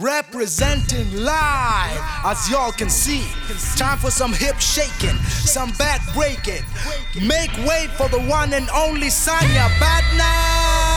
Representing live, as y'all can see. Time for some hip shaking, some back breaking. Make way for the one and only Sanya Batnam.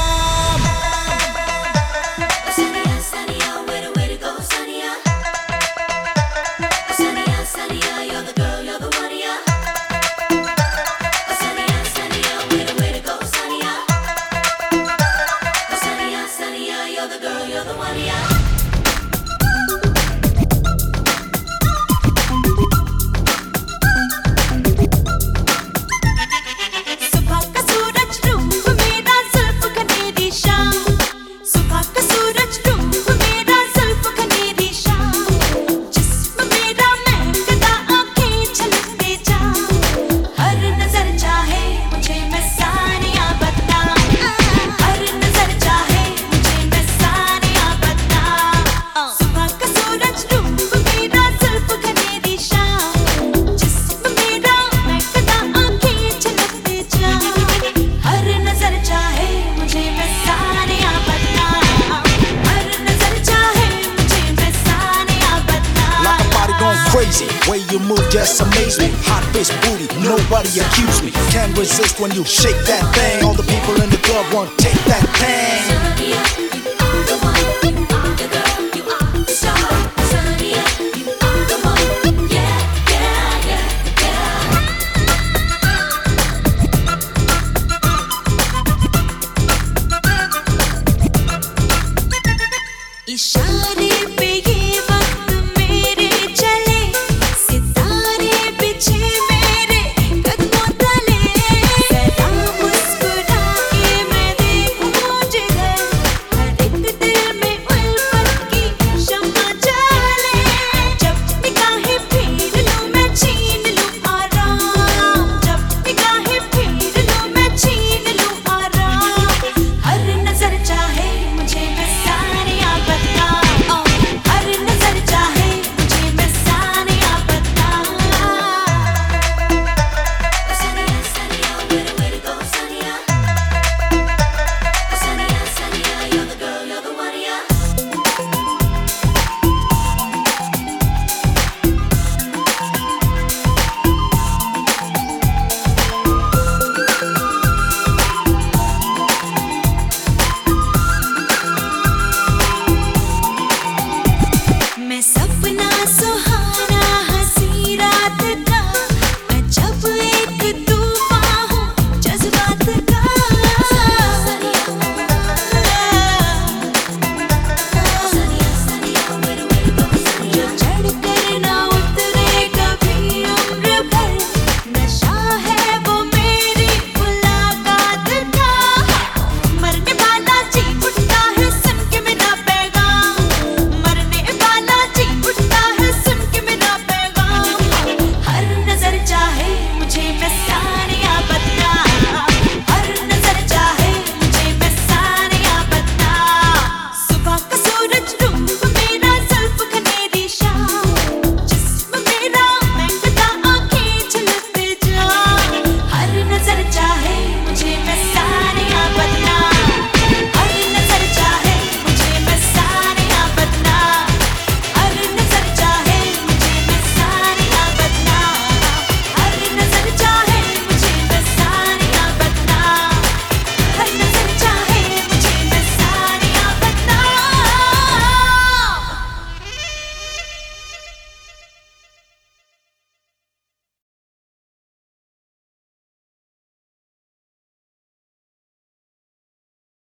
way you move just amaze me. Hot face booty, nobody accuse me. Can't resist when you shake that thing. All the people in the club want to take that thing. Isha.